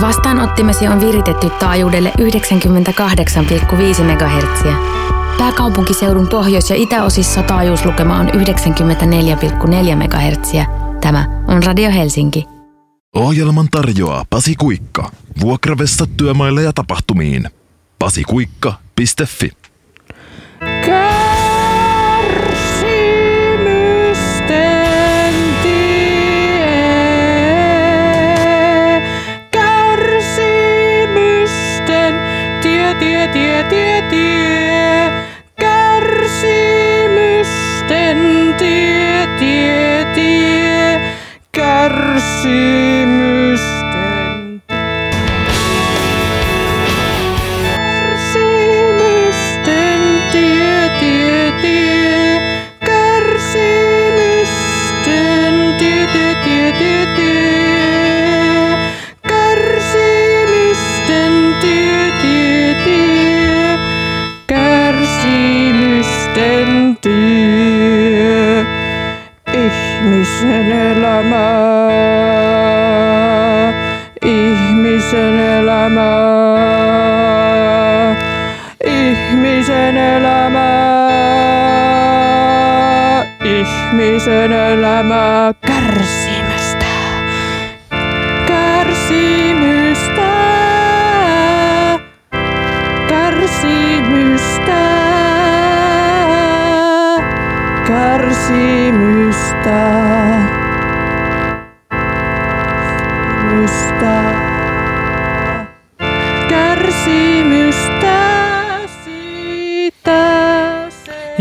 Vastaanottimesi on viritetty taajuudelle 98,5 MHz. Pääkaupunkiseudun pohjois- ja itäosissa taajuuslukema on 94,4 MHz. Tämä on Radio Helsinki. Ohjelman tarjoaa Pasi Kuikka. Vuokravessa työmaille ja tapahtumiin. pasikuikka.fi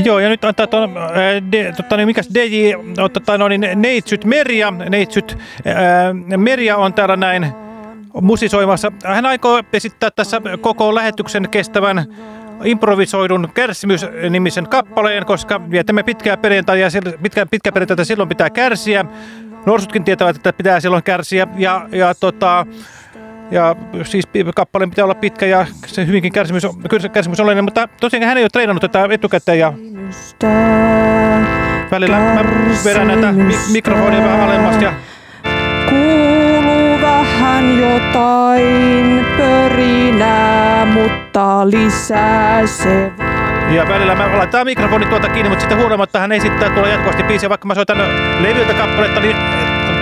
Joo, ja nyt antaa tuon, de, tota, niin, mikäs DJ, tota, no, niin, Neitsyt Merja, Neitsyt äh, Merja on täällä näin musisoimassa. Hän aikoo esittää tässä koko lähetyksen kestävän improvisoidun kärsimys-nimisen kappaleen, koska vietämme pitkää perjantai ja pitkä, pitkä perjantai silloin pitää kärsiä. Norsutkin tietävät, että pitää silloin kärsiä ja, ja tota, ja siis kappaleen pitää olla pitkä ja se hyvinkin kärsimys, kyllä kärsimys on mutta tosiaan hän ei ole treenannut tätä etukäteen ja välillä mä vedän näitä mi- mikrofonia vähän alemmas ja Kuuluu vähän jotain pörinää, mutta lisää se Ja välillä mä laitetaan mikrofoni tuolta kiinni, mutta sitten huolimatta hän esittää tuolla jatkuvasti biisiä. Vaikka mä soitan levyltä kappaletta, niin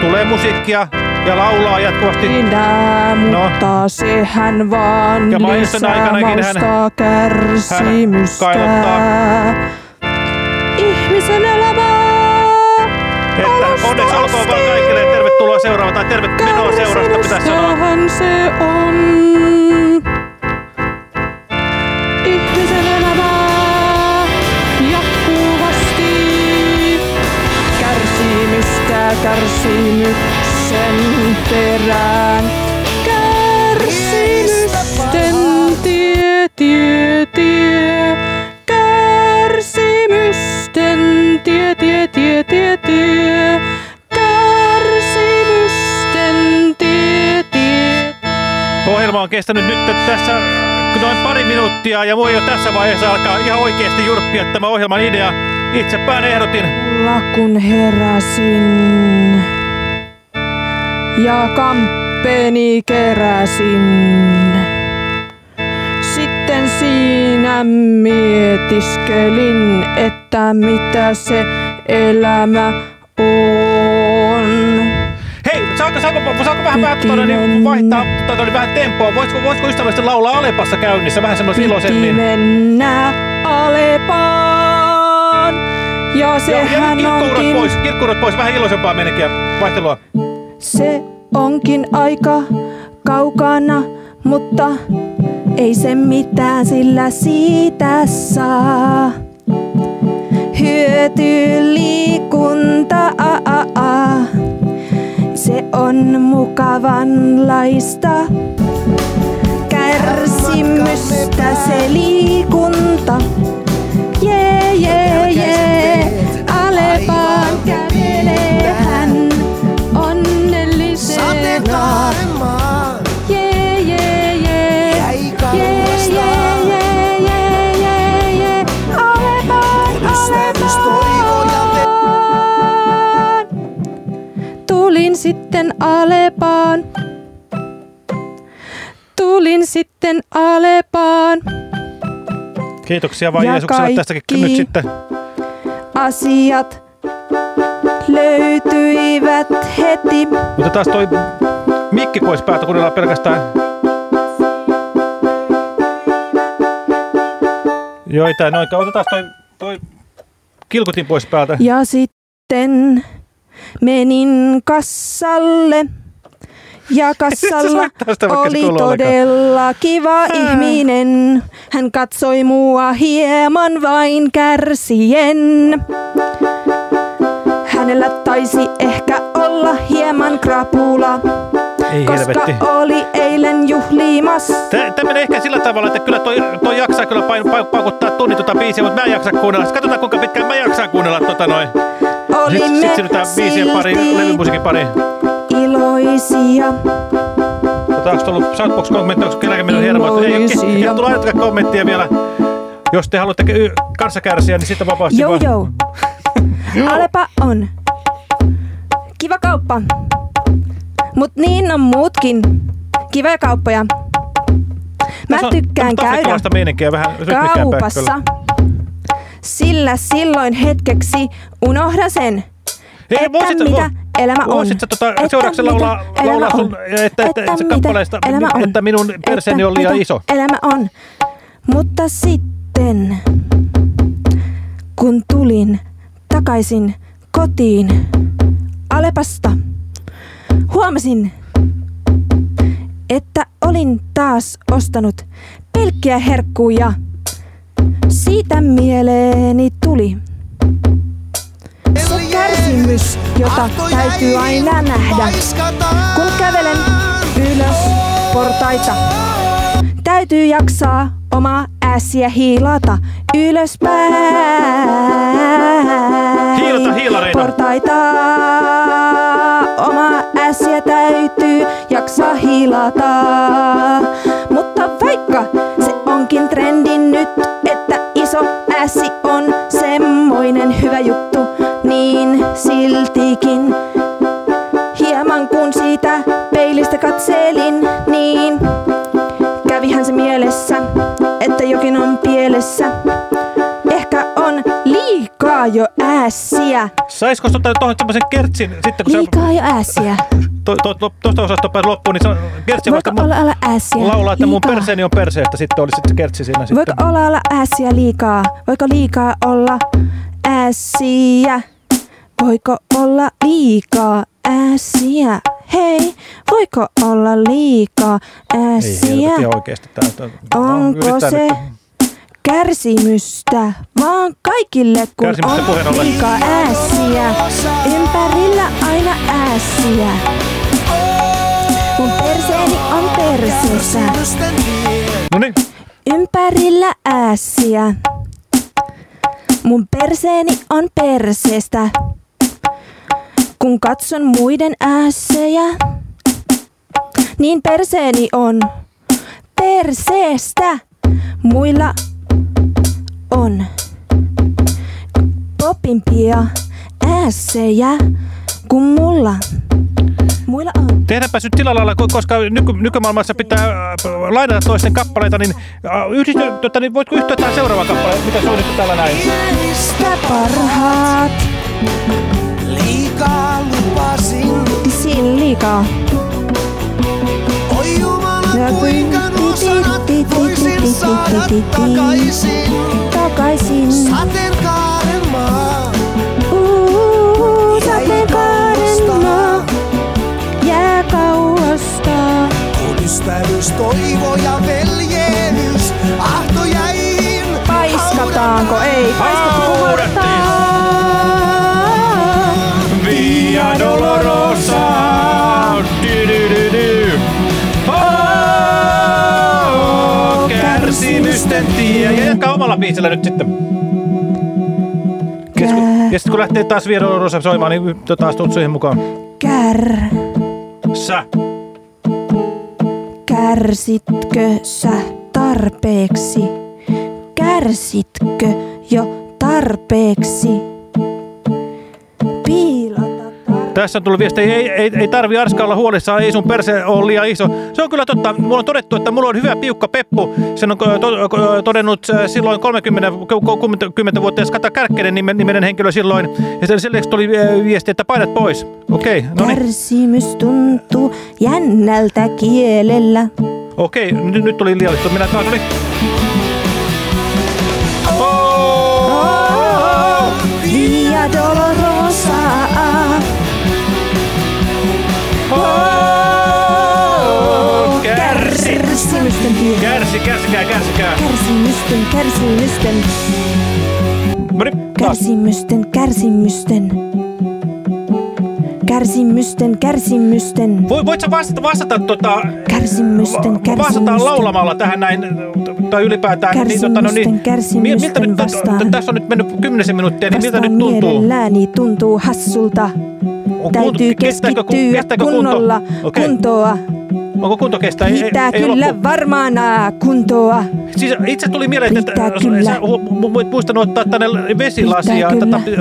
tulee musiikkia ja laulaa jatkuvasti. Pörinää, mutta sehän vaan Ja lisää aikanakin hän- kärsimystä. hän kailottaa. Ihmisen elämää. Että onneksi olkoon vaan kaikille ja tervetuloa seuraavaan tai tervetuloa seurasta pitäisi sanoa. Se on. Ihmisen elämää jatkuvasti. Kärsimystä kärsimyksen perään. Kärsimysten tie, tie, tie. Kärsimysten tie, tie, tie, tie, tie. Kärsimysten tie, tie. Ohjelma on kestänyt nyt tässä noin pari minuuttia ja voi jo tässä vaiheessa alkaa ihan oikeasti jurppia tämä ohjelman idea. Itsepään ehdotin. Mulla kun heräsin ja kamppeeni keräsin. Sitten siinä mietiskelin, että mitä se elämä on. Hei, saako, saako, saako vähän, vähän tuota, niin vaihtaa tuota, niin vähän tempoa? Voisiko, voisiko ystävällisesti laulaa Alepassa käynnissä vähän semmoisen Piti iloisemmin? mennä Alepaan. Ja Ja, ja sehän kirkkuurot onkin pois, kirkkuurot pois, vähän iloisempaa meininkiä, vaihtelua. Se onkin aika kaukana, mutta ei se mitään, sillä siitä saa. Hyöty liikunta, a, a, a. se on mukavanlaista. Kärsimystä se liikunta, sitten Alepaan. tulin sitten Alepaan. Kiitoksia vaan Ja Jeesukselle tästäkin nyt sitten. Asiat löytyivät heti. Mutta taas toi mikki pois päältä, kuunnellaan pelkästään. Joo, ei tää noin. Otetaan toi, toi kilkutin pois päältä. Ja sitten menin kassalle. Ja kassalla oli todella kiva ihminen. Hän katsoi mua hieman vain kärsien. Hänellä taisi ehkä olla hieman krapula, Ei koska helvetti. oli eilen juhlimas. Tämä menee ehkä sillä tavalla, että kyllä toi, toi jaksaa kyllä pain, paukuttaa tunnin tota biisiä, mutta mä en jaksa kuunnella. Katsotaan kuinka pitkään mä jaksan kuunnella tota noin. Sitten Olimme sit siirrytään biisien pari, levymusiikin pari. iloisia. Tota, onko tullut Shoutbox-kommentti, onko kenelläkin mennyt hermo? Ei, ei, ei, tullut ainuttakaan kommenttia vielä. Jos te haluatte kanssa kärsiä, niin sitten vapaasti Jou vaan. jou. Alepa on. Kiva kauppa. Mut niin on muutkin. Kivoja kauppoja. Mä tykkään käydä vähän kaupassa. kyllä. Sillä silloin hetkeksi unohdan sen, Hei, että voisit, mitä vo- elämä on. Voisit sä tota, Että seuraavaksi laulaa, laulaa sun, että, että, että mitä kappaleesta, elämä on. että minun perseeni Että on liian iso. Elämä on. Mutta sitten, kun tulin takaisin kotiin Alepasta, huomasin, että olin taas ostanut pelkkiä herkkuja. Siitä mieleeni tuli se kärsimys, jota täytyy aina nähdä. Kun kävelen ylös portaita, täytyy jaksaa omaa ässiä hiilata ylöspäin. Hiilata hiilareita. Portaita, omaa ässiä täytyy jaksaa hiilata. Mutta vaikka se onkin trendi nyt, ässi on semmoinen hyvä juttu, niin siltikin hieman kun siitä peilistä katselin, niin kävihän se mielessä, että jokin on pielessä. Jo ässiä. Saisko ottaa tuohon semmoisen kertsin, sitten kun Liikaa jo ässiä. to, to, to, tuosta osasta pääsi loppuun, niin se on kertsi Voiko vasta mun, olla olla ässiä laulaa, että mun liikaa? perseeni on perseestä, sitten olisi sitten kertsi siinä sitten. Voiko olla olla ässiä liikaa? Voiko liikaa olla ässiä? Voiko olla liikaa ässiä? Hei, voiko olla liikaa Ei ässiä? helvetti oikeesti. Tää, tää, Onko se nyt- kärsimystä vaan kaikille, kun Kärsimystä on liikaa ässiä? Ympärillä aina ässiä. Mun perseeni on perseessä. Ympärillä ässiä. Mun perseeni on perseestä. Kun katson muiden ässejä, niin perseeni on perseestä. Muilla on popimpia ässejä kuin mulla. Muilla on. tehdäänpä nyt sillä lailla, ko- koska nyky, nykymaailmassa pitää äh, lainata toisten kappaleita, niin, äh, yhdisty, tota, niin voitko yhtyä tähän seuraavaan kappaleen? Mitä se on nyt täällä näin? Sitä parhaat. Liikaa lupasin, Siinä liikaa. oi Jumala kuinka nuo sanat voisin saada. Takaisin. Omalla biisillä nyt sitten. Ja sit, kun- ja sit kun lähtee taas Via Dolorosa soimaan, niin taas tuut siihen mukaan. Kär. Sä. Kärsitkö sä tarpeeksi? Kärsitkö jo tarpeeksi? Tarpeeksi. Tässä on tullut viesti, ei, ei, ei tarvi Arska olla huolissaan, ei sun perse ole liian iso. Se on kyllä totta. Mulla on todettu, että mulla on hyvä piukka peppu. Sen on to, to, todennut silloin 30, 30 vuotta Kata Kärkkänen nimen, nimenen henkilö silloin. Ja sen lisäksi tuli viesti, että painat pois. Okei, okay, no niin. Kärsimys tuntuu jännältä kielellä. Okei, nyt, nyt tuli liiallista. Minä taas oli. Oh, Via Dolorosa. Kärsimysten tie. Kärsi, kärsikää, kärsikää. Kärsimysten, kärsimysten, No niin, taas. kärsimysten, kärsimysten. Kärsimysten, kärsimysten. Voi, voit sä vastata, vastata tota, Kärsimysten, vastataan kärsimysten. laulamalla tähän näin, tai ylipäätään. Kärsimysten, kärsimysten miltä nyt, vastaan. tässä on nyt mennyt kymmenisen minuuttia, niin miltä nyt tuntuu? mielelläni tuntuu hassulta. On Täytyy keskittyä kunnolla Okei. kuntoa. Onko kunto kestää? Riittää ei, ei kyllä loppu. varmaan aa, kuntoa. Siis itse tuli mieleen, että että kyllä. sä hu- mu- voit muistanut ottaa tänne vesilasia.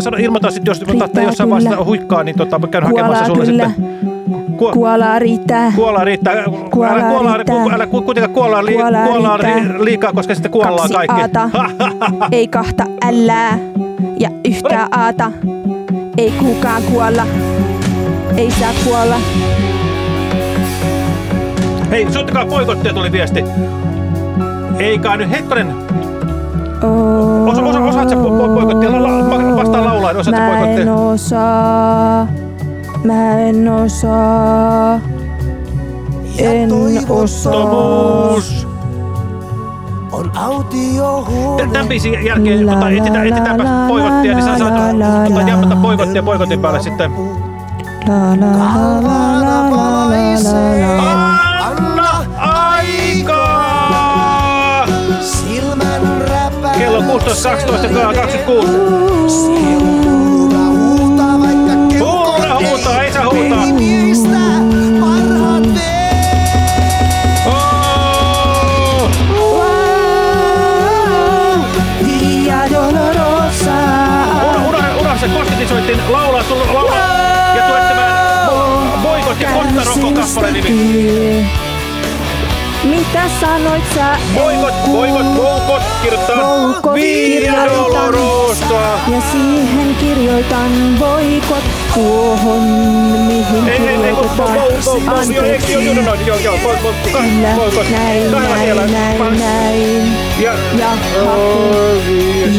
Sano, ilmoita sitten, jos Riittää otatte jossain kyllä. vaiheessa huikkaa, niin tota, mä käyn hakemassa Kuolaa sulle kyllä. sitten. Ku- Kuolaa riittää. Kuolaa riittää. Kuolaa älä, kuolaa, riittää. ku- älä ku- kuitenkaan kuolaa, li, Kuolaa kuolaa ri- liikaa, koska sitten kuollaan Kaksi kaikki. aata. Ei kahta ällää ja yhtä aata. Ei kukaan kuolla. Ei saa kuolla. Hei, soittakaa poikotteja tuli viesti. Eikä nyt hetkonen. Oh, Osa, osa, osaat sä po- po- poikottia? La, la, ma- vastaa laulaen, osaat sä Mä en osaa. Mä en osaa. En osaa. On autiohuone. Tämän biisin jälkeen tota, etsitään, etsitäänpä poikottia, niin sä saat tota, jammata poikottia poikotin päälle sitten. La la la la la la la la la. 16, 12, 26. Huutaa, huutaa, ei saa huutaa. Kosketin laulaa, laulaa ja tuettamaan Voikot ja Konttarokko kappaleen nimi mitä sanoit sä? Voikot, voikot, boukot, kirjoittaa. Boukot, kirjoitan. Ja siihen kirjoitan voikot tuohon, mihin ei, kirjoitetaan. Anteeksi. Kyllä, näin, näin, näin, näin. Ja, ja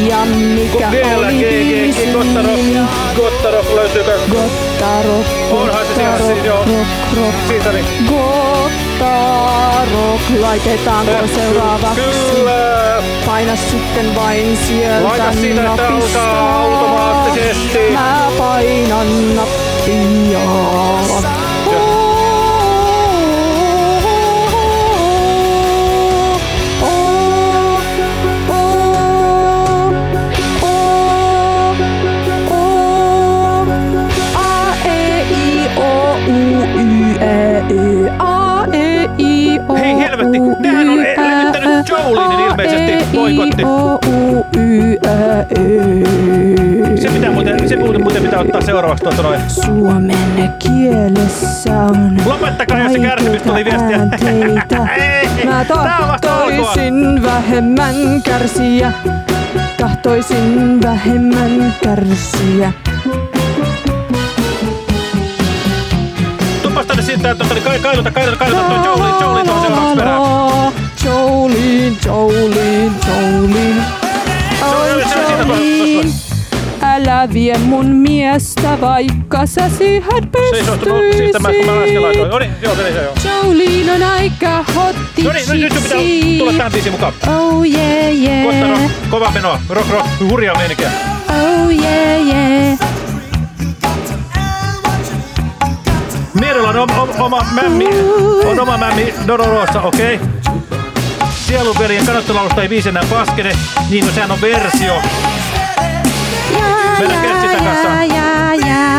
ja mikä oli biisi? Gottarok Gottarov löytyykö? Gottarok. Gottarov, Onhan se siellä, joo. Siitä niin. Gottarov. Gottarok, laitetaanko seuraavaksi? Kyllä. Paina sitten vain sieltä Laita napista. alkaa automaattisesti. Mä painan nappia. Jolinin ilmeisesti, boikotti. Se pitää muuten, se muuten, muuten pitää ottaa seuraavaksi tuota noin. Suomen kielessä on Lopettakaa, jos se kärsimys tuli viestiä. Mä tahtoisin vähemmän kärsiä. Tahtoisin vähemmän kärsiä. Tuppas tänne siitä, että niin kailuta, kailuta, kailuta toi Jolin, Jolin tuohon seuraavaksi perään. Jolene, Jolene, Jolene. on- Oi on Jolene, älä vie mun miestä, vaikka sä siihen no, äsken laitoin. No niin. Jolene on aika hotti No niin, nyt, nyt sun pitää tulla tähän biisiin mukaan. Oh yeah yeah. Kottaro, kova menoa, rock rock, hurjaa meininkiä. Oh yeah yeah. Miedolla on oma, oma mämmi, on oma mämmi Dolorosa, okei? Okay? Sielunveljen kannattolaulusta ei viisi enää paskene, niin no sehän on versio. Mennään Kertsi ja.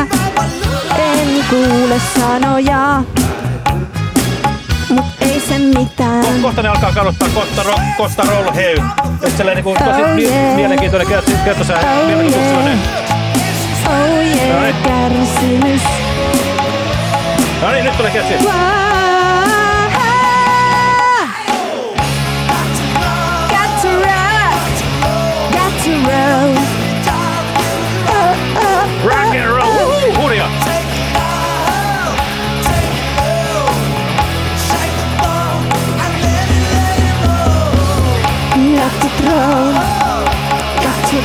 En kuule sanoja. Mut ei se mitään. Kohta ne alkaa kadottaa Kotta, ro, Kotta Roll Hey. Et sellainen niinku tosi Oh, yeah. mielenkiintoinen kertosää, Oh, mielenkiintoinen. yeah. Oh yeah, kärsimys. No niin, nyt tulee käsi. Got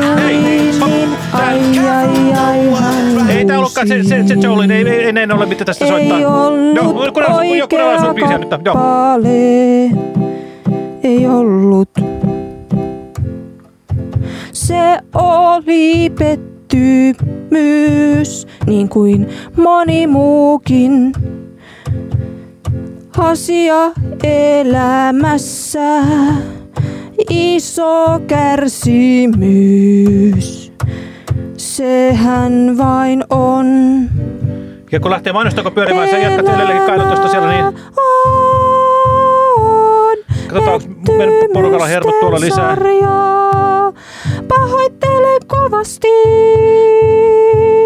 Niin ai ai ai hän Ei tää ollutkaan se, se, se Jolin, ei, ei, ei näin ole mitä tästä soittaa. Ei ollut Joo, kuunnellaan sun- kuunnellaan sun biisiä nyt. Joo. Ei ollut. Se oli pettymys, niin kuin moni muukin asia elämässä. Iso kärsimys, sehän vain on. Ja kun lähtee mainostako pyörimään, sä jatkat edelleenkin kainutusta siellä, niin On Katsotaan, onko meidän porukalla hermot tuolla lisää. sarjaa. Pahoittelen kovasti.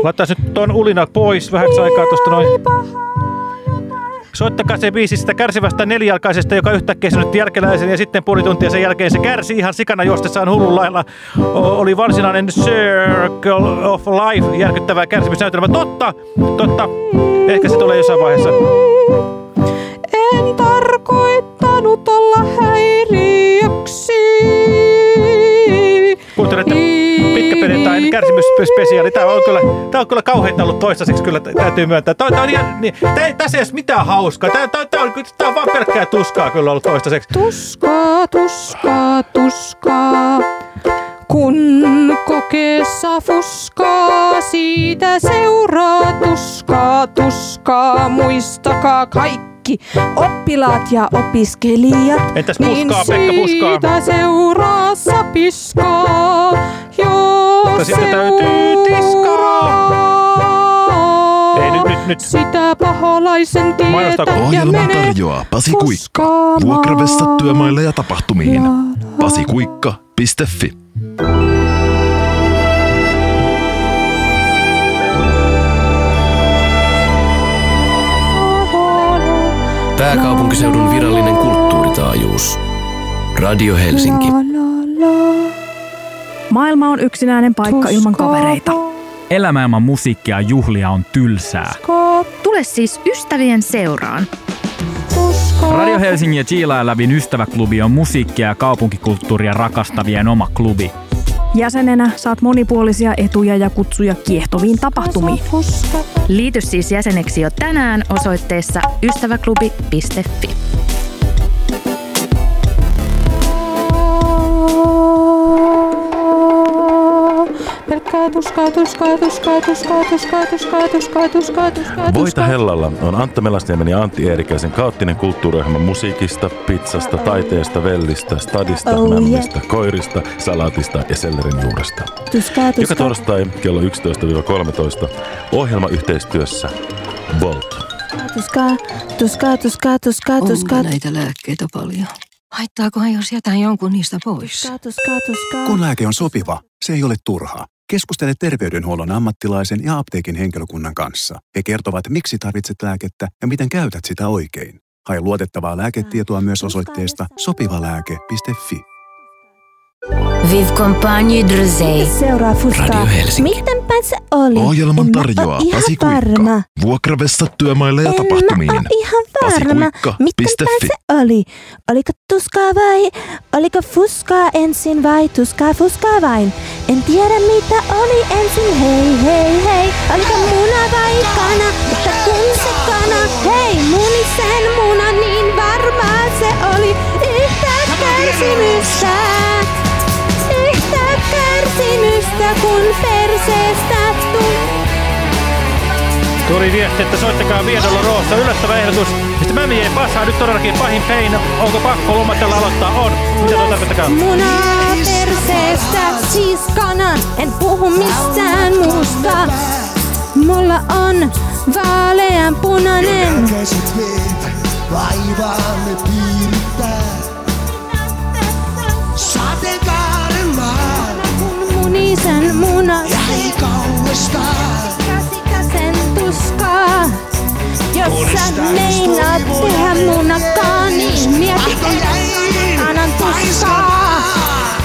laittaa nyt ton ulina pois vähäksi aikaa tuosta noin. Soittakaa se biisi sitä kärsivästä nelijalkaisesta, joka yhtäkkiä nyt jälkeläisen ja sitten puoli tuntia sen jälkeen se kärsi ihan sikana juostessaan hullun lailla. O- oli varsinainen Circle of Life järkyttävää kärsimysnäytelmä. Totta, totta. Ehkä se tulee jossain vaiheessa. En tarkoittanut olla häiriöksi. Kuuntelette pitkä perjantain kärsimysspesiaali. Tää on kyllä, tää on kyllä kauheita ollut toistaiseksi, kyllä tä- täytyy myöntää. Tää, tää on ihan, niin, ei- tässä ei edes mitään hauskaa. Tää, tää, tää, on, tää on vaan pelkkää tuskaa kyllä ollut toistaiseksi. Tuskaa, tuskaa, tuskaa. Kun kokeessa fuskaa, siitä seuraa tuskaa, tuskaa. Muistakaa kaikki oppilaat ja opiskelijat. Entäs niin puskaa, Pekka, puskaa? siitä seuraa sapiskaa, jos Mutta sitten täytyy tiskaa. Ei, nyt, nyt, nyt. Sitä paholaisen tietä ja tarjoaa Pasi Kuikka. fuskaamaan. Vuokravessat työmaille ja tapahtumiin. pasikuikka.fi Pääkaupunkiseudun virallinen kulttuuritaajuus. Radio Helsinki. Maailma on yksinäinen paikka ilman kavereita. Elämä ilman musiikkia ja juhlia on tylsää. Tule siis ystävien seuraan. Radio Helsingin ja Chiila Lävin ystäväklubi on musiikkia ja kaupunkikulttuuria rakastavien oma klubi. Jäsenenä saat monipuolisia etuja ja kutsuja kiehtoviin tapahtumiin. Liity siis jäseneksi jo tänään osoitteessa ystäväklubi.fi. Pelkkää tuskaa, tuskaa, tuskaa, tuskaa, tuskaa, tuskaa, tuskaa, tuskaa, tuskaa, Voita Hellalla on Antta Melasniemen ja Antti Eerikäisen kaoottinen kulttuuriohjelma musiikista, pizzasta, taiteesta, vellistä, stadista, Oh, yeah. mämmistä, koirista, salaatista ja sellerin juuresta. Joka torstai kello 11-13 ohjelma yhteistyössä Volt. Tuskaa, tuskaa, tuskaa, tuskaa, tuskaa, Onko näitä lääkkeitä paljon? Haittaakohan jos jätän jonkun niistä pois? tuskaa, tuskaa, tuskaa. Kun lääke on sopiva, se ei ole turha. Keskustele terveydenhuollon ammattilaisen ja apteekin henkilökunnan kanssa. He kertovat, miksi tarvitset lääkettä ja miten käytät sitä oikein. Hae luotettavaa lääketietoa myös osoitteesta sopivalääke.fi. Vive Compagne Drosey. Seuraa Helsinki. Mitenpä se oli? Ohjelman En tarjoaa Pasi varma. Kuikka. Vuokravessat työmaille ja En tapahtumiin. mä oo ihan varma. Mitenpä se oli? Oliko tuskaa vai oliko fuskaa ensin vai tuskaa fuskaa vain? En tiedä mitä oli ensin, hei hei hei. Oliko muna vai kana? Mutta kun se kana, hei muni sen muna, niin varmaa se oli yhtä kärsimystä. Kärsimystä kun perseestä tuli. Tuli viesti, että soittakaa Viedolla Roossa. Yllättävä ehdotus. Sitten Mämi ei passaa. Nyt todellakin pahin pein. Onko pakko lomatella aloittaa? On. Mitä tuo tarkoittakaa? Munaa perseestä, siis kanan, en puhu mistään muusta. Mulla on vaalean punainen. Vaivaamme piirittää. Munisen muna, jäi kauestaan. käsikäsen tuskaa. Jos sä meinaat tehdä munakaan, niin mieti, annan tuskaa.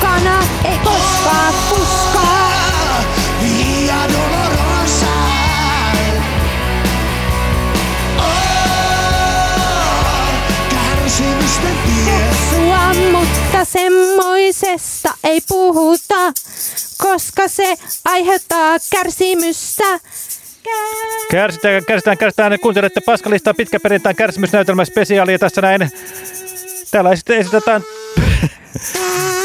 Kana ei koskaan puskaa. Dolorosa. Oh. Sua, mutta semmoisesta ei puhuta, koska se aiheuttaa kärsimystä. Kärsitään, kärsitään, kärsitään. Kuuntelette Paskalistaa pitkä perjantain kärsimysnäytelmä spesiaalia tässä näin. Täällä esit- esitetään,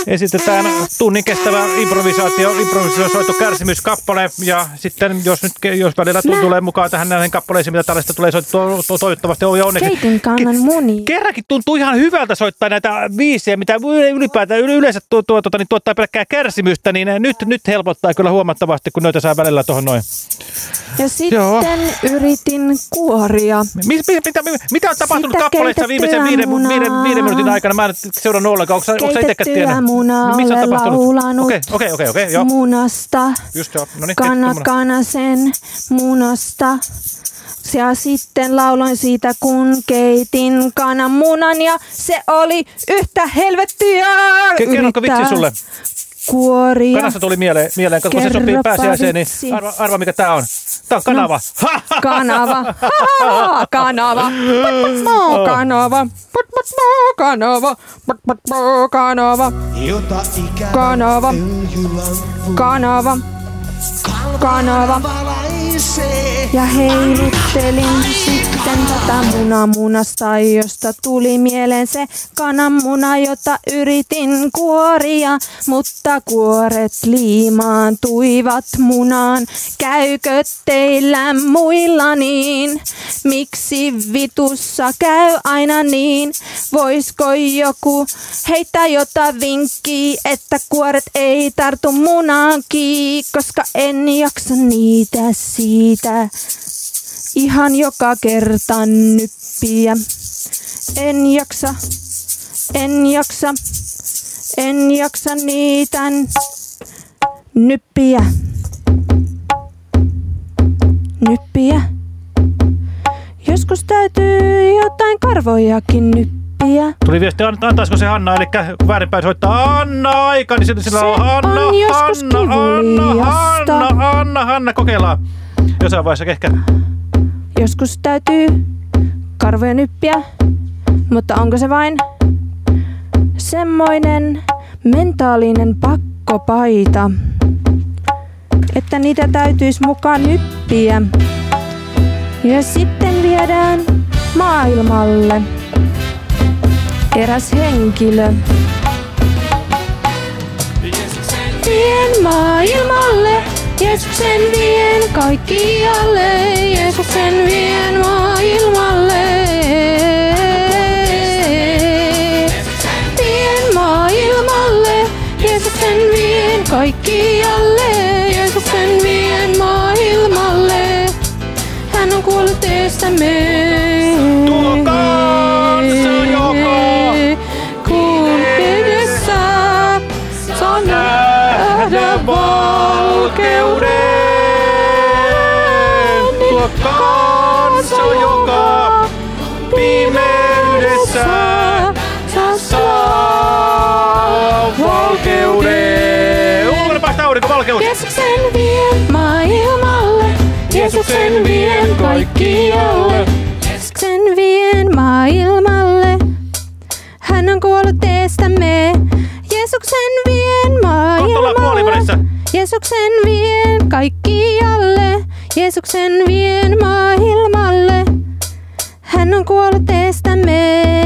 esitetään tunnin kestävä improvisaatio, improvisoitu kärsimyskappale. Ja sitten jos nyt jos välillä tulee mukaan tähän näihin kappaleisiin, mitä tällaista tulee soittua to- toivottavasti on ja onneksi. Keitin kannan muni. Kerrankin tuntuu ihan hyvältä soittaa näitä viisiä, mitä ylipäätään yle- yleensä tuo, tuo, tuota, niin tuottaa pelkkää kärsimystä, niin nyt, nyt helpottaa kyllä huomattavasti, kun noita saa välillä tuohon noin. Ja sitten Joo. yritin kuoria. Mis, mis, mitä, mitä on tapahtunut Sitä kappaleissa viimeisen viiden, munaa. viiden, viiden minuutin aikana? Mä en seurannut ollenkaan. Onko sä itsekään tiedä? munaa Missä on tapahtunut? laulanut Okei, okei, okei, okei, joo. munasta. Just joo. No niin, Kana munaa. kanasen munasta. Ja sitten lauloin siitä, kun keitin kananmunan ja se oli yhtä helvettiä. Ke- Kerronko vitsi sulle? Kuoria. Kanasta tuli mieleen, mieleen kun se sopii pääsiäiseen, niin arva, arva mikä tää on. Tää on kanava. No, kanava. Kanava. Kanava. Kanava. Kanava. Kanava. öljylamppu Kanava. Kanava. Ja heiluttelin sitten tätä munamunasta, josta tuli mieleen se kananmuna, jota yritin kuoria, mutta kuoret liimaantuivat munaan. Käykö teillä muilla niin? Miksi vitussa käy aina niin? Voisko joku heittää jotain vinkkiä, että kuoret ei tartu munaankin, koska en jaksa niitä siitä ihan joka kerta nyppiä. En jaksa, en jaksa, en jaksa niitä nyppiä. Nyppiä. Joskus täytyy jotain karvojakin nyppiä. Tuli viesti, an- antaisiko se Hanna, eli väärinpäin soittaa Anna aika, niin sillä on Hanna, on Hanna, Anna, kivuliasta. Hanna, Anna, Hanna, kokeillaan. Jossain vaiheessa ehkä. Joskus täytyy karvoja nyppiä, mutta onko se vain semmoinen mentaalinen pakkopaita, että niitä täytyisi mukaan nyppiä ja sitten viedään maailmalle eräs henkilö. Vien maailmalle, Jeesuksen vien kaikkialle, Jeesuksen vien maailmalle. Jeesuksen vien kaikkialle. Jeesuksen vien maailmalle, hän on kuollut eestämme. Jeesuksen vien maailmalle. Jeesuksen vien kaikkialle. Jeesuksen vien maailmalle, hän on kuollut eestämme.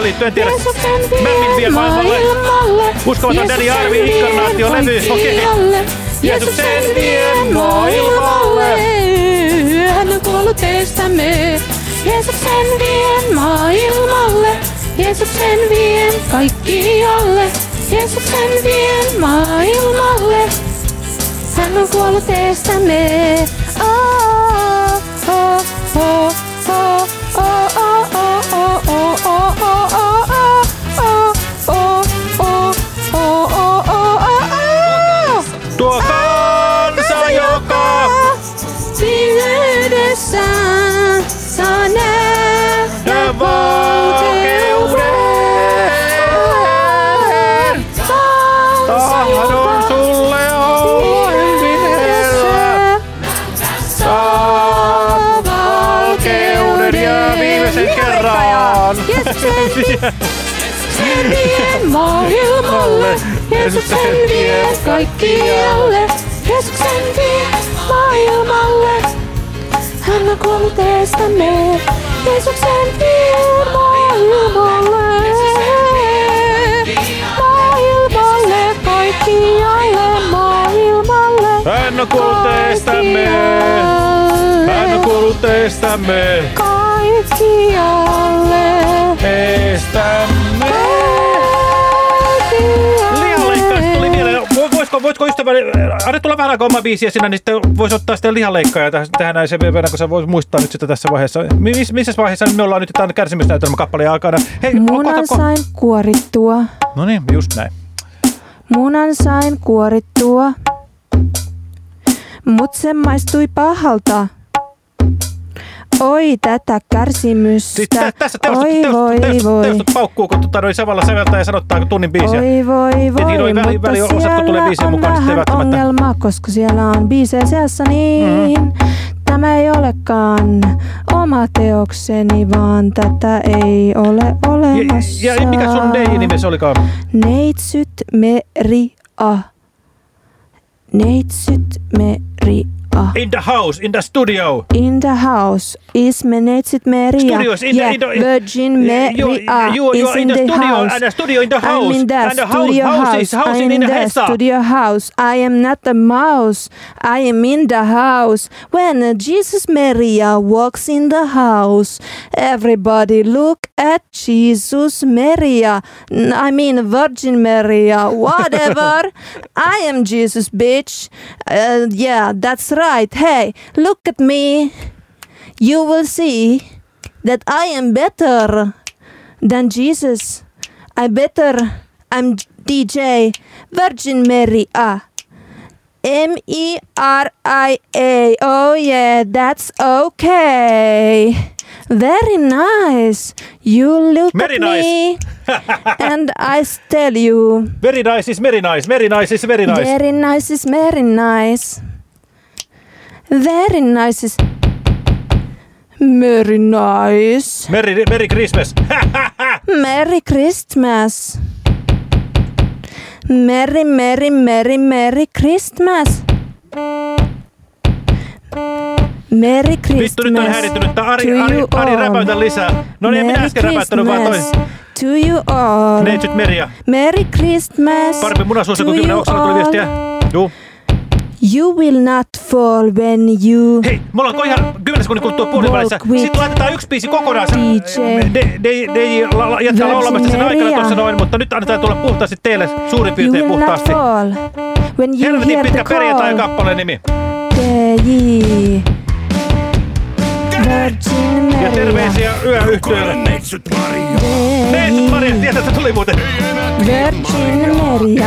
Tähän liittyy, en tiedä. Mämmin vie maailmalle. Uskomaton Daddy Arvi, inkarnaatio, levy, okei. Jeesuksen vien maailmalle. Hän on kuollut estämme. Jeesuksen vien maailmalle. Jeesuksen vien kaikkialle. Jeesuksen vien maailmalle. Hän on kuollut estämme. Oh, oh, oh, oh, Vien maailmalle, Jeesuksen vie kaikkialle. Jeesuksen vie maailmalle, hän on kuollut estämme. Jeesuksen vie maailmalle, maailmalle, kaikkialle maailmalle. Hän on kuollut estämme. Hän on kuollut estämme. Kaikkialle. Estämme. Vo- Voisiko, voisiko ystäväni, anna tulla vähän aikaa oma biisiä sinä, niin sitten voisi ottaa sitten lihanleikkaaja tähän, tähän näin sen verran, kun sä vois muistaa nyt sitä tässä vaiheessa. Mi- Miss, missä vaiheessa me ollaan nyt tämän kärsimysnäytelmä kappaleen aikana? Hei, Munan sain kuorittua, No niin, just näin. munan sain kuorittua, mut se maistui pahalta. Oi tätä kärsimystä, Siis tä, tässä teostot, oi teostot, voi teostot, voi. teostot paukkuu, kun tota, noin samalla säveltää ja sanottaa tunnin biisiä. Oi voi Tietenkin voi, noi väli, mutta väliosat, kun tulee biisien mukaan, niin sitten välttämättä... ongelma, koska siellä on biisejä seassa niin. Mhm. Tämä ei olekaan oma teokseni, vaan tätä ei ole olemassa. Ja, ja mikä sun DJ-nimesi olikaan? Neitsyt Meria. Neitsyt Meria. In the house, in the studio. In the house is me Neitsyt Meria. Studios in the- yeah, in the- Virgin You- Meria you- you is in, in the the, studio, house. and the studio in the house, I'm in the and the house- studio house house. is house I'm in in the the studio house. I am not a mouse. I am in the house. When Jesus Maria walks in the house, everybody look at Jesus Maria. I mean Virgin Maria. Whatever. I am Jesus, bitch. Uh, yeah, that's right. Right, hey, look at me. You will see that I am better than Jesus. I better. I'm DJ Virgin Maria. Ah. M E R I A. Oh yeah, that's okay. Very nice. You look Very at nice. me, and I tell you, Very nice is very nice, very nice is very nice. very nice is very nice. Very nice is very nice. Merry, Merry Christmas. Merry Christmas. Merry, merry, merry, merry Christmas. Merry Christmas. Vittu, nyt on häirittynyt. Tää Ari, Ari, Ari, räpäytä lisää. No niin, minä Merry äsken räpäyttänyt, vaan toi. Christmas To you all. Neitsyt Merja. Merry Christmas. Parempi munasuussa kuin kymmenen oksalla tuli viestiä. Juu. You will not fall when you... Hei, mulla on ihan 10 sekunnin kuluttua puolivälissä. Sitten laitetaan yksi biisi kokonaan. DJ. DJ jättää Virgin laulamasta sen aikana Maria. tuossa noin, mutta nyt annetaan tulla puhtaasti teille suurin You piirtein will not puhtaasti. fall when you Helvetin hear pitkä perjantai kappaleen nimi. DJ. Ja Maria. terveisiä yöyhtiöille. Neitsyt Maria, tiedät, että tuli muuten. Virgin Maria.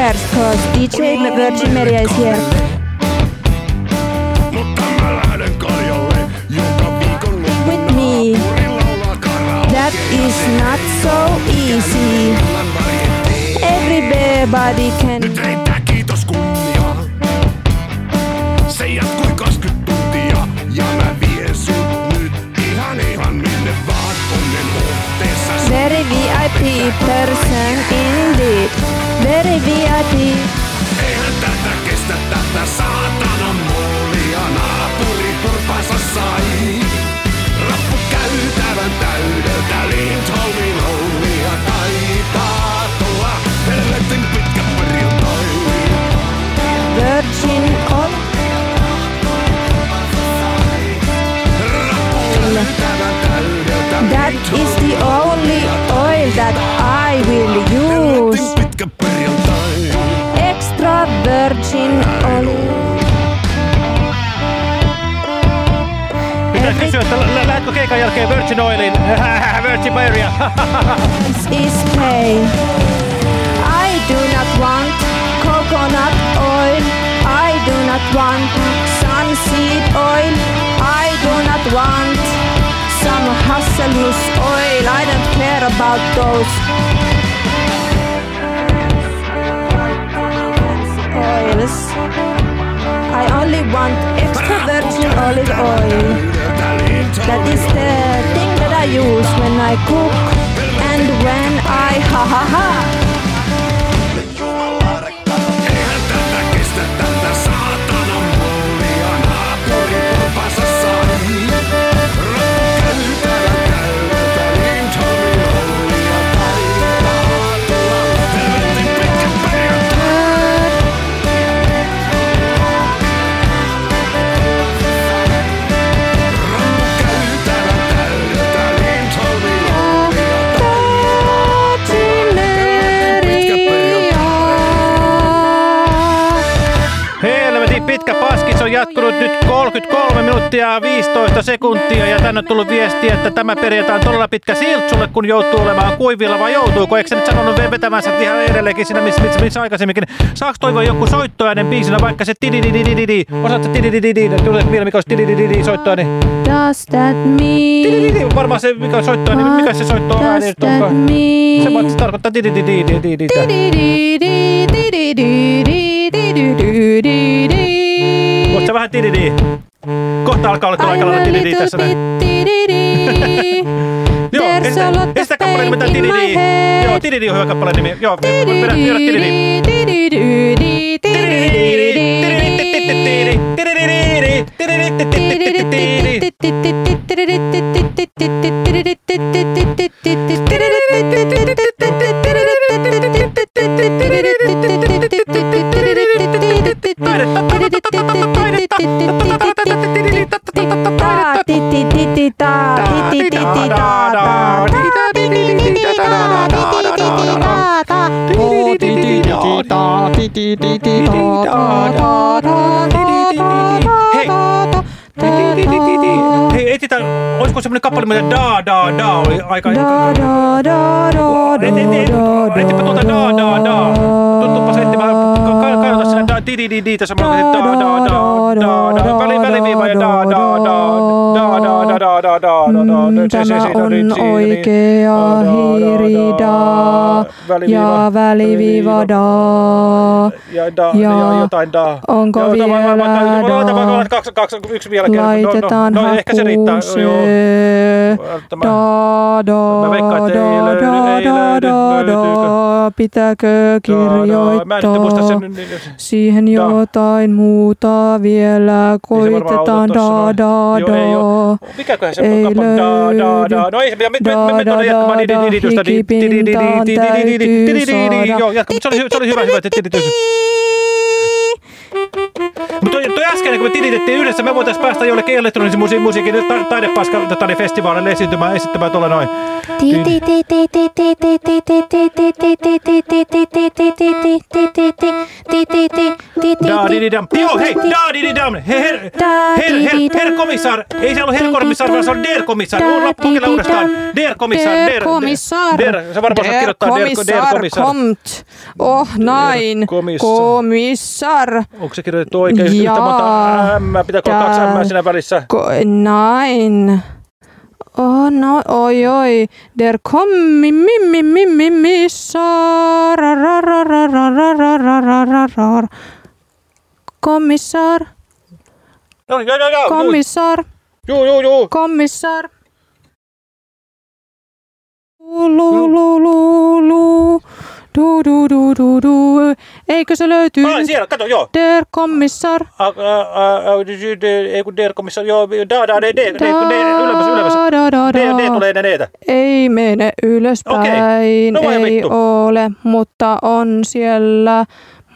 cares, cause DJ Virgin Media is here. With me. That is not so easy. Everybody can. Nyt riittää kiitos kunnia. Se jatkui 20 tuntia ja mä vien sut nyt ihan ihan minne vaan onnen otteessa. Very VIP person indeed terviä Eihän tätä kestä tätä saa kysyä, että lä- lähdetkö keikan jälkeen Virgin Oilin? Virgin Maria. is pain. I do not want coconut oil. I do not want sunseed oil. I do not want some hazelnut oil. I don't care about those oils. I only want extra virgin olive oil. That is the thing that I use when I cook and when I ha ha ha. 33 minuuttia ja 15 sekuntia ja tänne on tullut viesti, että tämä perjantai on todella pitkä siltsulle, kun joutuu olemaan kuivilla vai joutuuko? Eikö se nyt sanonut vetämänsä ihan edelleenkin siinä, missä, missä, missä aikaisemminkin? Saaks toivoa joku soittoäänen biisinä, vaikka se tidididididi? Osaatko tididididi? Tulee vielä mikä olisi tididididi soittoääni? Does that mean? Tidididi, varmaan se mikä on soittoääni, mikä se soittoääni nyt Does that onkaan? mean? Se vaan tarkoittaa tidididididi. Vähän tididi. Kohta alkaa olla aika lailla tididi tässä näin. Joo, esitä, kappaleen nimeltä Tididi. Joo, Tididi on hyvä kappaleen nimi. Joo, vedä, vedä Tididi. Hei, etsitään, olisiko semmonen kappale, mitä da da da? Oli aika... Tuota da da da. Tuttupas etsimään, kaivata sinne da di di di di tässä mulla da da da da da väli väliviiva ja da da da da da da da da da da da Tämä on nyt siinä niin ja väliviiva da, ja, da, ja, ja jotain da. Onko ja, vielä va, va, va, da? Oota, vaan kaksi, kaksi, yksi vielä kerran. Laitetaan no, no, no, ehkä se riittää. Joo. Tämä, da, da, mä veikkaan, että ei? Pitääkö kirjoittaa siihen jotain muuta vielä? Koitetaan da, da, da. Mikäköhän se on? Ei löydy. No ei, me mennään jatkamaan niiden yritystä. Hikipintaan 띠리리리 띠리리리 야 그럼 저리 저리 저리 해봐 해봐 띠리리리. Mutta toi, toi äsken, kun me tilitettiin yhdessä, me voitaisiin päästä jollekin elektronisen musi- musiikin ta- taidepaska niin festivaalille esiintymään, esittämään tuolla noin. Da-di-di-dam. Joo, hei, da-di-di-dam. He, her, her, her, her komissar. Ei se ollut her komissar, vaan se on der komissar. Ulla, kokeilla uudestaan. Der komissar. Der, Kommissar. Der, se varmaan saa Der kirjoittaa der, komissar. kommt. Oh nein. Komissar. Komissar. Onko se kirjoitettu oikein? Yhtä Jaa. monta M, pitääkö olla kaksi M siinä välissä? Ko- nein. Oh no, oi oi. Der Kommissar. Kommissar. No, joo, joo, joo. Kommissar. Joo, joo, joo. Kommissar. Lu, lu, lu, lu. Du, du, du, du, du. Eikö se löytyy? Ai, siellä, kato, joo. Der Kommissar. A- a- a- a- d- d- Ei kun der komissar, joo, da, da, d, d, d, kun d, ylemmäs, ylemmäs. Da, da, da, D, D da. tulee ennen eetä. Ei mene ylöspäin, Okei. No ei vittu. ole, mutta on siellä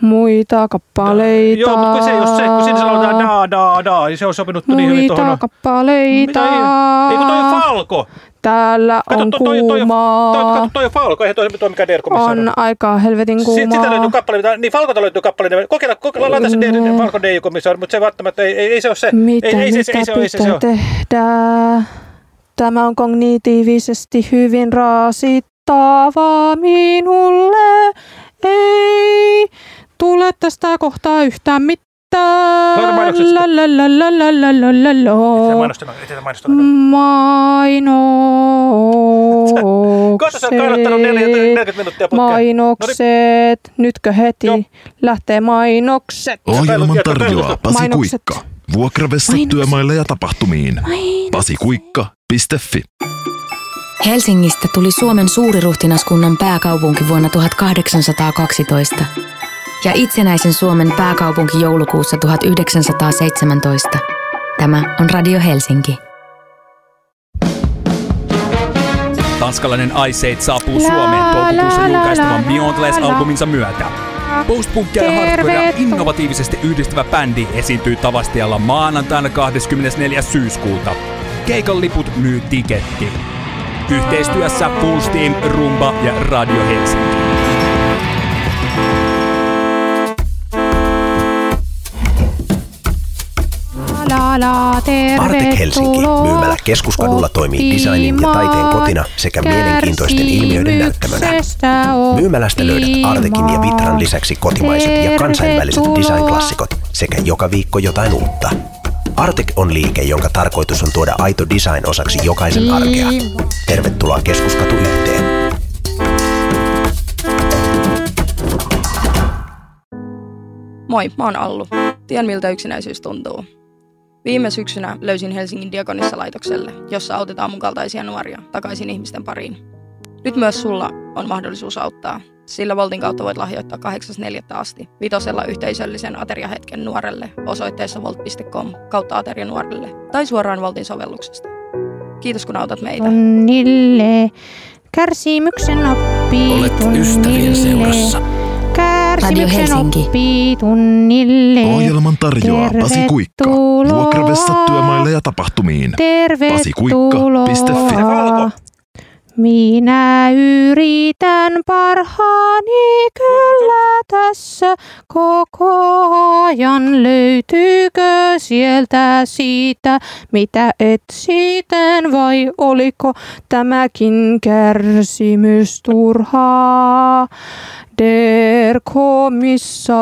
muita kappaleita. Joo, mutta kun se ei ole se, kun siinä sanotaan da, da, da, niin se on sopinut niin hyvin Muita tuohon. kappaleita. Mitä ei- Ei kun toi on Falko. Täällä Kato, on toi, toi, toi, kuumaa. toi, kato, toi on Falko, eihän toi, toi mikään der komissar. on aika helvetin Sitten sitä kuumaa. löytyy kappale, niin Falkolta löytyy kappale. Kokeilla, kokeilla, laita se D, Falko DJ mutta se välttämättä ei, ei, ei se ole se. Mitä, ei, ei, se, mitä ei, se, ei se, se pitää tehdä? Tämä on kognitiivisesti hyvin rasittavaa minulle. Ei tule tästä kohtaa yhtään mitään. Mainokset. Mainokset. Nytkö heti Joo. lähtee mainokset? Ohjelman tarjoaa Pasi Kuikka. Vuokravessa työmaille ja tapahtumiin. Pasikuikka.fi Helsingistä tuli Suomen suuriruhtinaskunnan pääkaupunki vuonna 1812 ja itsenäisen Suomen pääkaupunki joulukuussa 1917. Tämä on Radio Helsinki. Tanskalainen Ice Age saapuu Suomeen toukokuussa julkaistavan Beyondless-albuminsa myötä. Postpunkkia ja hardcorea innovatiivisesti yhdistävä bändi esiintyy Tavastialla maanantaina 24. syyskuuta. Keikan liput myy tiketti. Yhteistyössä Full Steam, Rumba ja Radio Helsinki. La, la, Artek Helsinki myymälä keskuskadulla toimii designin ja taiteen kotina sekä mielenkiintoisten ilmiöiden näyttämönä. Myymälästä löydät Artekin ja Vitran lisäksi kotimaiset ja kansainväliset design-klassikot sekä joka viikko jotain uutta. Artek on liike, jonka tarkoitus on tuoda aito design osaksi jokaisen arkea. Tervetuloa Keskuskatu yhteen. Moi, mä oon Allu. Tien miltä yksinäisyys tuntuu. Viime syksynä löysin Helsingin Diakonissa laitokselle, jossa autetaan mun kaltaisia nuoria takaisin ihmisten pariin. Nyt myös sulla on mahdollisuus auttaa, sillä Voltin kautta voit lahjoittaa 8.4. asti vitosella yhteisöllisen ateriahetken nuorelle osoitteessa volt.com kautta ateria nuorelle tai suoraan Voltin sovelluksesta. Kiitos kun autat meitä. Tunnille, kärsimyksen oppii Olet ystävien seurassa. Kärsimyksen Radio Helsinki. oppii tunnille. Ohjelman tarjoaa Pasi Kuikka. Vuokravessat työmaille ja tapahtumiin. Tervetuloa. Minä yritän parhaani kyllä tässä koko ajan. Löytyykö sieltä siitä, mitä etsitän vai oliko tämäkin kärsimys turhaa? Der Kommissar,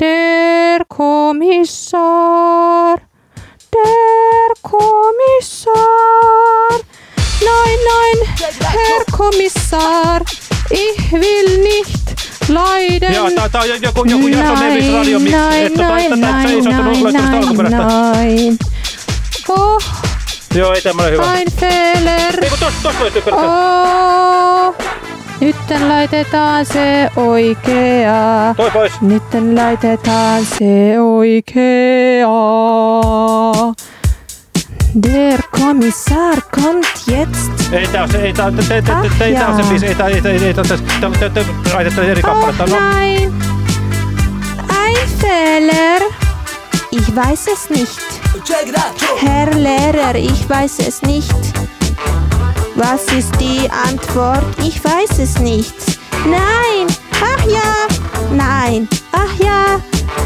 der Kommissar, der Kommissar. Nein, nein, Herr Kommissar, ich will nicht leiden. Joo, tää, tää on joku, joku Jason Davis radio. Nein, Että toi, nein, että näitä se ei nein, soitunut nein, löytyy sitä alkuperäistä. nein. Oh, Joo, ei tämmönen hyvä. ein Fehler. Ei kun tos, tos löytyy pelkästään. Oh, nytten laitetaan se oikea. Toi pois. Nytten laitetaan se oikea. Der Kommissar kommt jetzt. Ei tää on se, ei tää, ei, ei, ei, ei tää on se biisi, ei tää, ei, ei, ei, tää on se, tää on, tää tää on, eri kappaletta. No, Nein. Ein Lehrer. Ich weiß es nicht. Herr Lehrer, ich weiß es nicht. Was ist die Antwort? Ich weiß es nicht. Nein. Ach ja. Nein. Ach ja.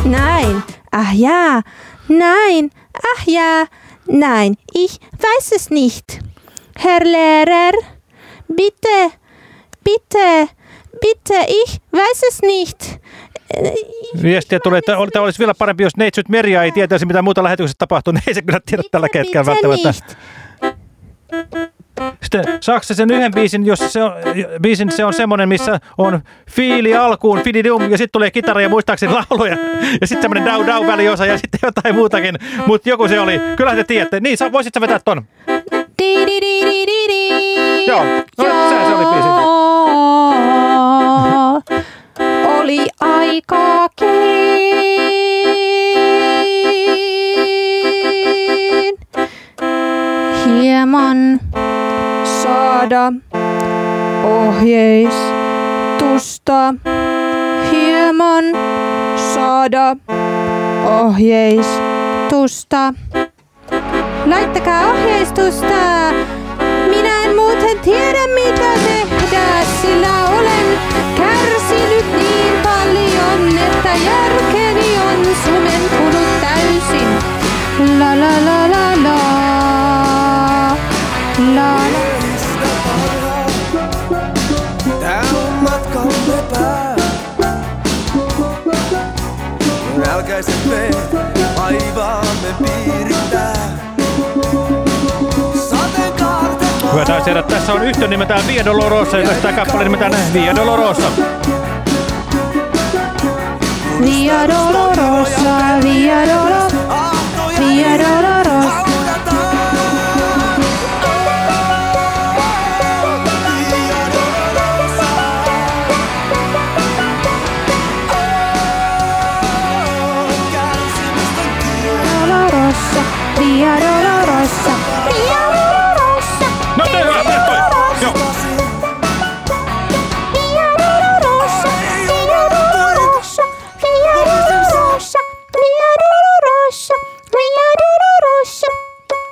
Nein. Ach ja. Nein. Ach ja. Nein. Ich weiß es nicht. Herr Lehrer, bitte. Bitte. Bitte. Ich weiß es nicht. Viestiä tulee, että tämä olisi vielä parempi, jos neitsyt Merja ei tietäisi, mitä muuta lähetyksessä tapahtuu. Niin ei se kyllä tiedä tällä hetkellä välttämättä. Sitten se sen yhden biisin, jos se on, biisin se on semmoinen, missä on fiili alkuun, fididum, ja sitten tulee kitara ja muistaakseni lauluja, ja sitten semmoinen dau dau väliosa, ja sitten jotain muutakin, mutta joku se oli. Kyllä te tiedätte. Niin, sä, voisit sä vetää ton? Joo, no nyt se, se oli biisi. Oli aikaakin hieman saada ohjeistusta. Hieman saada ohjeistusta. Laittakaa ohjeistusta. Minä en muuten tiedä mitä tehdä, sillä olen kärsinyt niin paljon, että järkeni on sumentunut täysin. La la la la la. Nälkäiset me aivaamme piirittää. Hyvä taisi että tässä on yhtiö nimeltään Via Dolorosa, ja tämä kappale nimeltään Via Dolorosa. Via Dolorosa, Via Dolorosa, Via. Dolorosa,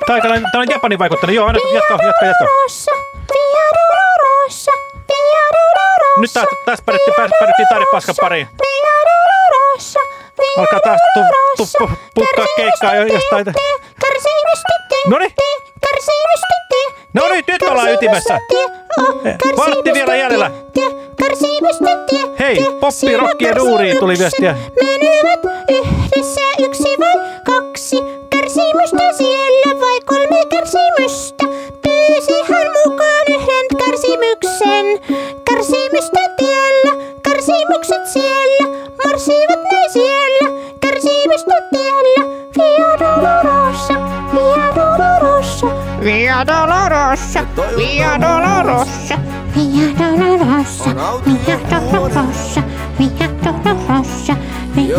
Tää on, Japanin vaikuttanut. Joo, anna, jatka, jatka, jatka. Nyt taas, taas päädyttiin, päädyttiin taidepaskan pariin. Alkaa taas tu, tu, pu, pukkaa keikkaa jo jostain. Kärsimystä tie. No niin, nyt ollaan ytimessä. Vartti vielä jäljellä. Hei, poppi, ja duuri tuli viestiä. Menevät yhdessä yksi vai kaksi Via Dolorosa, Via Dolorosa. Via Dolorosa, Via Dolorosa, Via Dolorosa. Via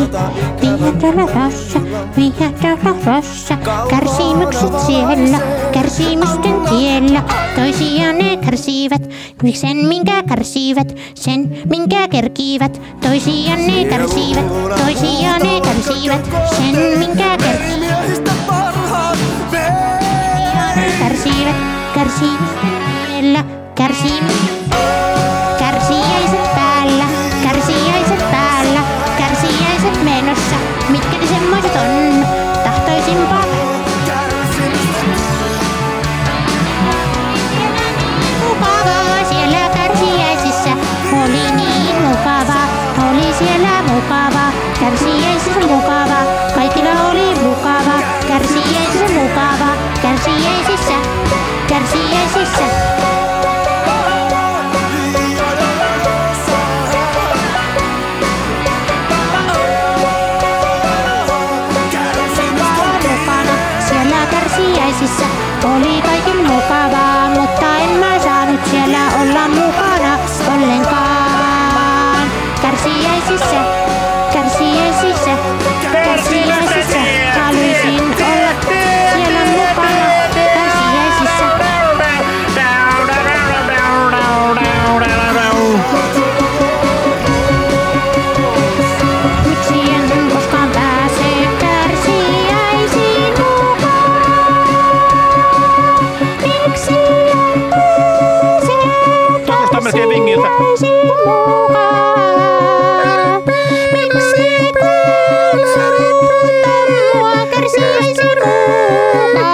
Dolorosa, Via Dolorosa. Kärsimykset siellä, kärsimysten tiellä. Toisiaan ne kärsivät, sen minkä kärsivät, sen minkä kerkivät. Toisiaan ne kärsivät, toisiaan ne kärsivät, sen minkä kärsivät. Kärsivät, kärsimysten tiellä, kärsimykset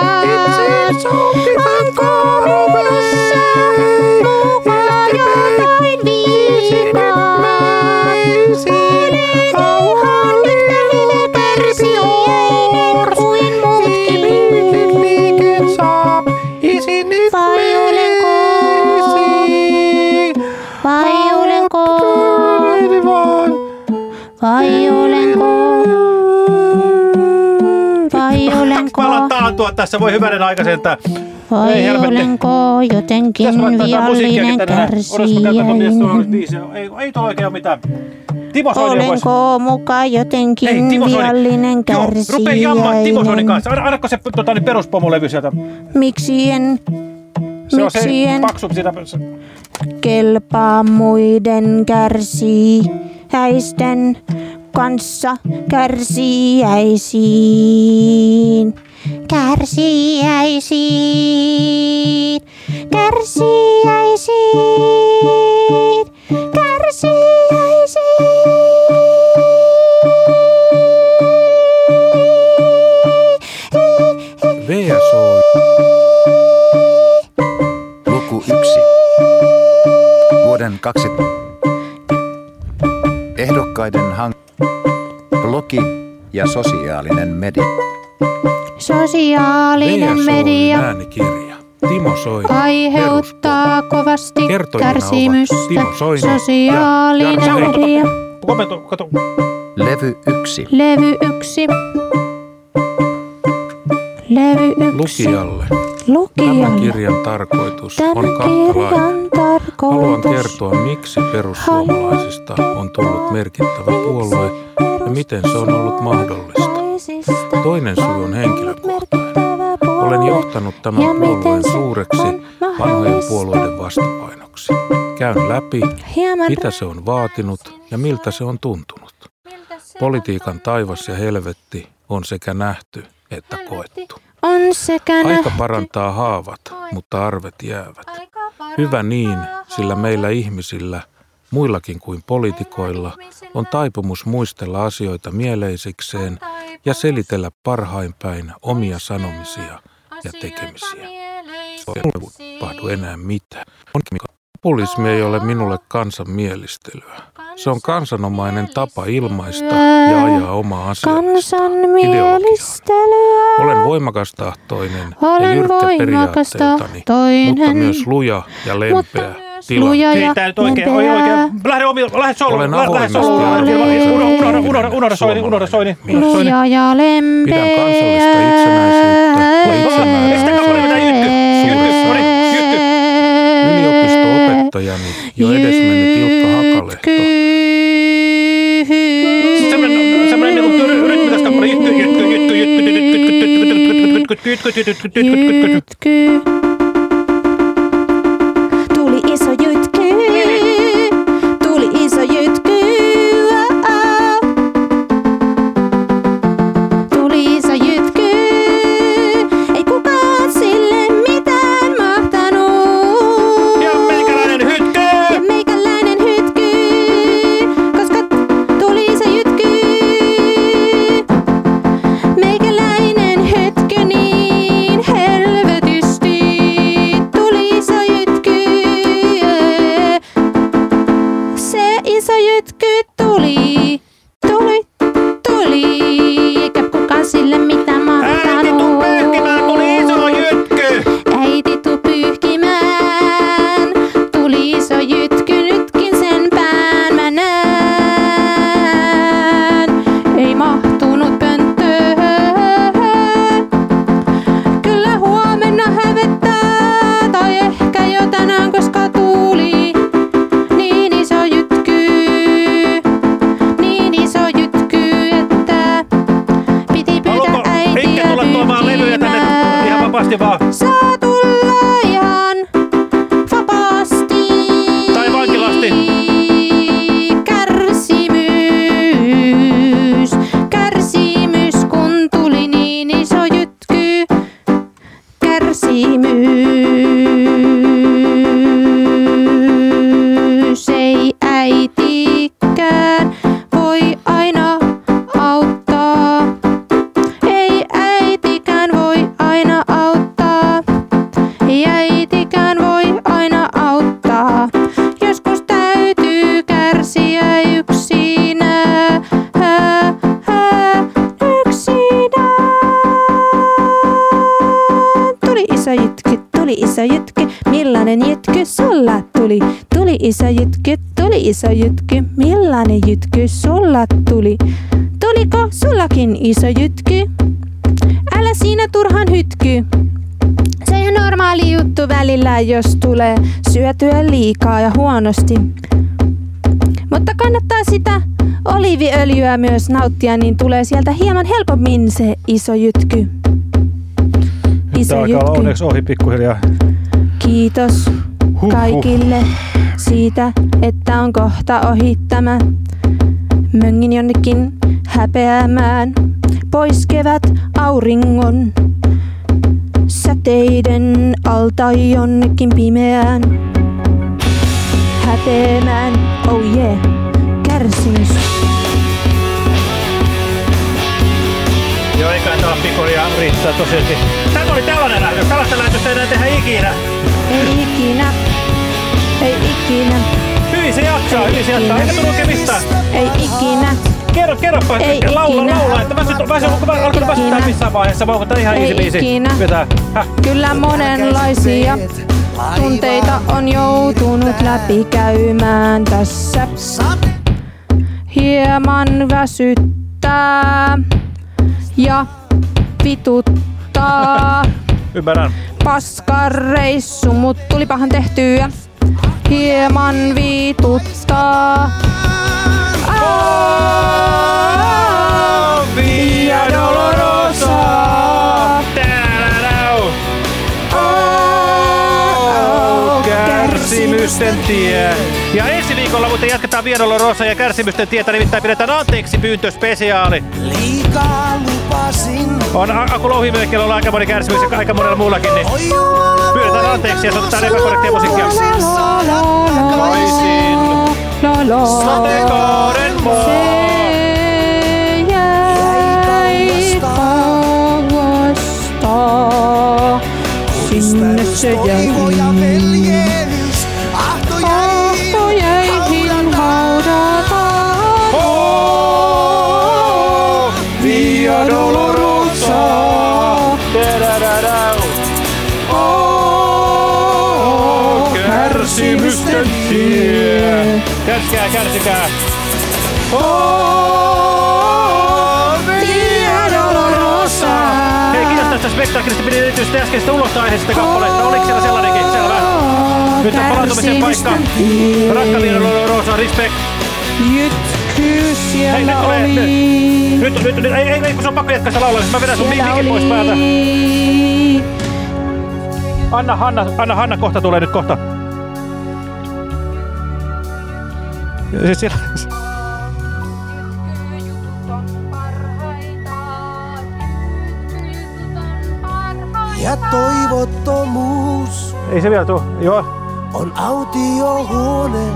It's, it's all different. tässä voi hyvänen aikaiselta. Voi ei olenko jotenkin viallinen kärsijä. Ei, ei tuo oikein mitään. Timo Soini Olenko voisi... muka jotenkin Ei, viallinen kärsijäinen? Joo, rupee jammaa Timo Soinin kanssa. Annako se tota, niin peruspomulevy sieltä. Miksi en se Miksi on se en paksu sitä... kelpaa muiden kärsii häisten kanssa kärsijäisiin? Kärsiäisiin, kärsiäisiin, kärsiäisiin. VSO. Luku 1. Vuoden 2. Ehdokkaiden hank... Blogi ja sosiaalinen media. Sosiaalinen media äänikirja. Timo Soini. aiheuttaa kovasti Kertojina kärsimystä. Timo Soini ja Sosiaalinen Heikki. media. Komento, kato. Levy 1. Levy yksi. Levy yksi. Lukijalle. Lukijalle. Tämän kirjan tarkoitus Tämän on kahtalainen. kirjan tarkoitus. Haluan kertoa, miksi perussuomalaisista on tullut merkittävä puolue ja miten se on ollut mahdollista. Toinen syy on henkilökohtainen. Olen johtanut tämän puolueen suureksi vanhojen puolueiden vastapainoksi. Käyn läpi, Hieman mitä se on vaatinut ja miltä se on tuntunut. Politiikan taivas ja helvetti on sekä nähty että koettu. on sekä Aika parantaa haavat, mutta arvet jäävät. Hyvä niin, sillä meillä ihmisillä, muillakin kuin poliitikoilla, on taipumus muistella asioita mieleisikseen ja selitellä parhain päin omia sanomisia ja tekemisiä. Ei tapahdu enää mitään. Populismi ei ole minulle kansan mielistelyä. Se on kansanomainen tapa ilmaista ja ajaa omaa asiaa. Kansan mielistelyä. Olen voimakastahtoinen ja Olen jyrkkä voimakas periaatteeltani, tahtoinen. mutta myös luja ja lempeä. Tilanne. luja ja tää nyt oikein, oi, lempeä. oikein. Lähde omille, lähde Olen lähde arvoinen Unohda, unohda, unohda, soini, unohda soini. Luja ja lempeä. Pidän kansallista itsenäisyyttä ja itsemääräämisoikeutta suuressa Yliopisto-opettajani jo edesmennyt Ilkka Hakalehto Semmoinen, semmoinen niinku tyr- rytmikäs kappale. Jytky, jytky, jytky, jytky, jytky, jytky, jytky, jytky, jytky, jytky, jytky. Tuli sullakin iso jytky? älä siinä turhan hytky. Se on ihan normaali juttu välillä, jos tulee syötyä liikaa ja huonosti. Mutta kannattaa sitä oliiviöljyä myös nauttia, niin tulee sieltä hieman helpommin se iso jytky. Iso olla jytky. onneksi ohi pikkuhiljaa. Kiitos kaikille siitä, että on kohta ohi tämä. Möngin jonnekin häpeämään, pois kevät auringon. Säteiden alta jonnekin pimeään. Häpeämään, oh yeah, kärsimys. Joo, eikä täällä pikkuhiljaa riittää tosiaankin. Tämä oli tällainen lähetys. Tällaista lähetystä ei enää tehdä ikinä. Ei ikinä, ei ikinä, Hyvin se jaksaa, hyvin se jaksaa. Eikä tullut mistään. ei ikinä. Kerro, kerropa, Ei laula, ikinä. laula, että väsyt, väsyt, onko alkanut väsyttää missään vaiheessa, vai onko tää ihan easy biisi? ikinä. Vetää. Häh? Kyllä monenlaisia tunteita on joutunut läpikäymään tässä. Hieman väsyttää ja vituttaa. Ymmärrän. Paskareissu, mut tulipahan tehtyä. Hieman vituttaa. Via Dolorosa. Kärsimysten tie. Ja ensi viikolla muuten jatketaan Via Dolorosa ja kärsimysten tietä, nimittäin pidetään anteeksi pyyntöspesiaali. Liikaa lupasin. On Aku Louhimäkellä on aika moni kärsimys ja aika monella muullakin, niin pyydetään anteeksi ja soitetaan epäkorrektia musiikkia. Voisin sateenkaaren maa. Sinne se jäi. Kärsikää. Hei, kiitos tästä spektaakkelista. Pidin erityisesti äskeisestä ulosaiheisesta kappaleesta. Oliko siellä sellainenkin? Selvä. Nyt on palautumisen paikka. Rakka Via Dolorosa, respect. Jytky Hei, siellä nyt tulee. oli. Nyt, nyt, nyt, ei, ei, ei, kun se on pakko jatkaa sitä laulamista. Mä vedän sun mikin pois päältä. Anna, Hanna, Anna, Hanna kohta tulee nyt kohta. Siis siellä, Ja toivottomuus ei se vielä tuu. Joo. on autiohuone,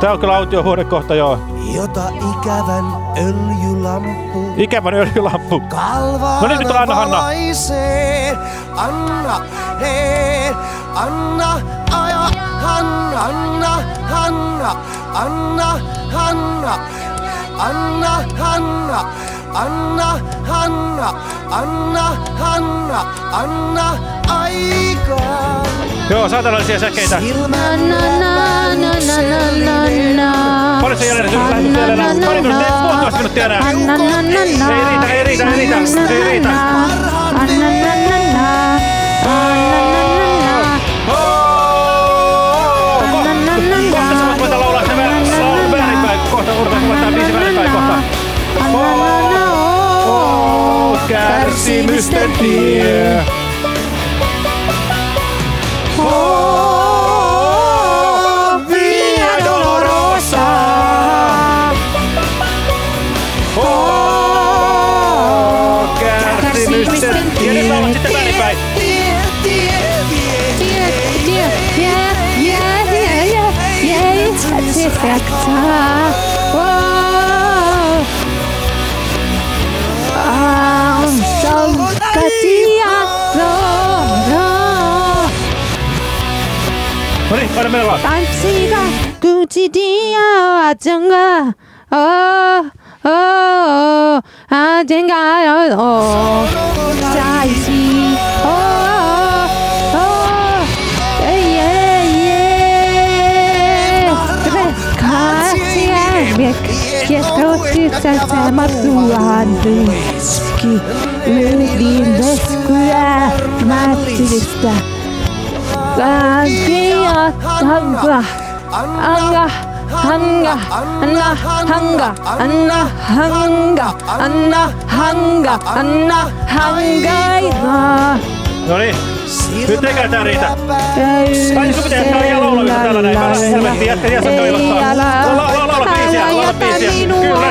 Tää on kyllä autiohuone kohta, joo. jota ikävän öljylampu Ikävän öljylampu. kalvaana No niin, nyt tulee Anna Hanna. Anna, hei, Anna, aja, Hanna, Anna, Hanna, Anna, Hanna, Anna, Hanna, Anna, Hanna, Anna, Hanna, Anna, aikaa. Joo, saatanallisia säkeitä. Paljon se jäljellä nyt lähdetty vielä enää? Pari minuuttia, puolitoista minuuttia enää. Ei riitä, ei riitä, ei riitä, ei riitä. Kärsimysten tie. 들어가. 단치가 굳이 디어 어쩐가 어. 어, 언젠가요, 어, 자이시, 어, 어, 어, 예, 예, 같이 갈매, 계속 진짜 삶아수 안돼, 우리 레스쿠야, 마치겠다. Kankia tanga. Anga. Hanga, anna, hanga, anna, hanga, anna, hanga, anna, hanga, No niin, nyt eikä tää riitä. Kai sun pitää jättää laulaa yhtä täällä näin. Päällä helvettiin, jätkä jäsen laula, laula biisiä, laula biisiä. Kyllä,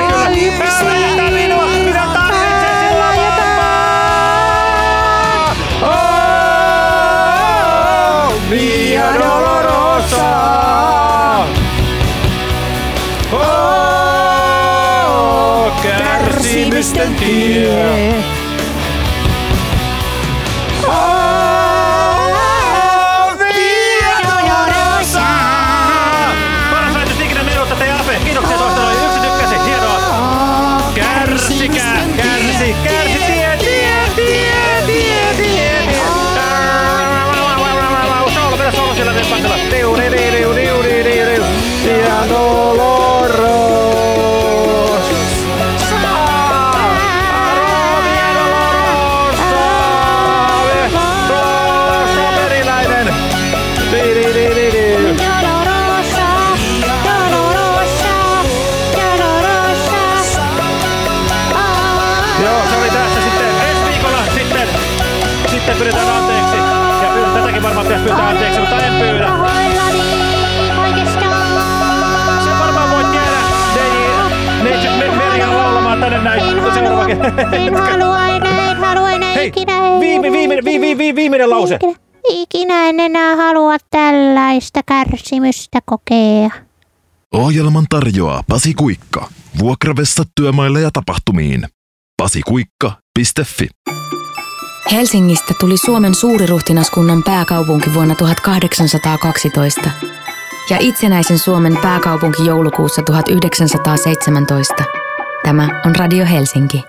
pyytää anteeksi, mutta en pyydä. Se varmaan voit jäädä Neitsyt Me- Merja laulamaan tänne näin seuraava En halua enää, en halua enää Hei, ikinä. viime, viime, vi, vi, vi, viimeinen lause. Ikinä en enää halua tällaista kärsimystä kokea. Ohjelman tarjoaa Pasi Kuikka. Vuokravessa työmaille ja tapahtumiin. pasikuikka.fi Helsingistä tuli Suomen suuriruhtinaskunnan pääkaupunki vuonna 1812 ja itsenäisen Suomen pääkaupunki joulukuussa 1917. Tämä on Radio Helsinki.